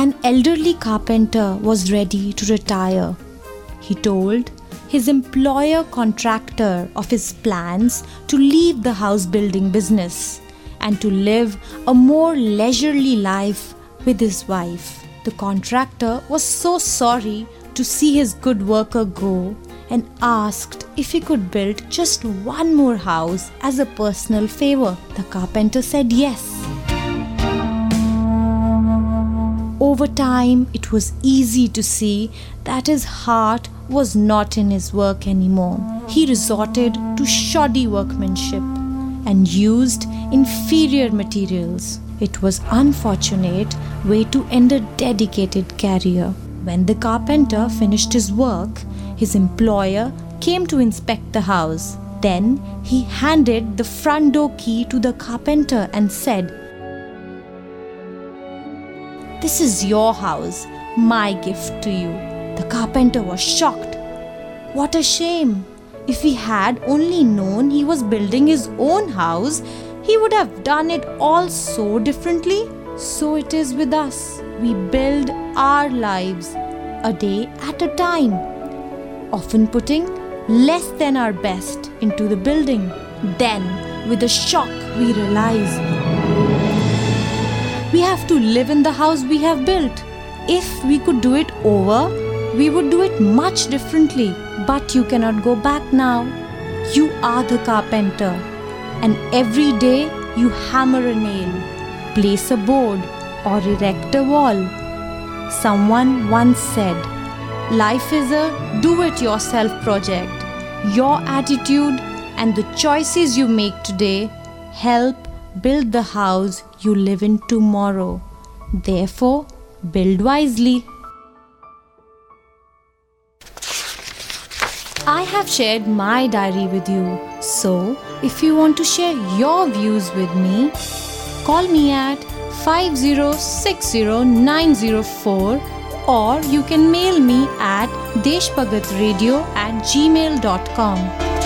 An elderly carpenter was ready to retire. He told his employer contractor of his plans to leave the house building business and to live a more leisurely life with his wife. The contractor was so sorry to see his good worker go and asked if he could build just one more house as a personal favor. The carpenter said yes. Over time, it was easy to see that his heart was not in his work anymore. He resorted to shoddy workmanship and used inferior materials. It was unfortunate way to end a dedicated career. When the carpenter finished his work, his employer came to inspect the house. Then he handed the front door key to the carpenter and said, this is your house, my gift to you. The carpenter was shocked. What a shame! If he had only known he was building his own house, he would have done it all so differently. So it is with us. We build our lives a day at a time, often putting less than our best into the building. Then, with a shock, we realize we have to live in the house we have built. If we could do it over, we would do it much differently. But you cannot go back now. You are the carpenter, and every day you hammer a nail, place a board, or erect a wall. Someone once said, Life is a do it yourself project. Your attitude and the choices you make today help build the house you live in tomorrow. Therefore, build wisely. I have shared my diary with you. So, if you want to share your views with me, call me at 5060904 or you can mail me at deshbhagatradio at gmail.com.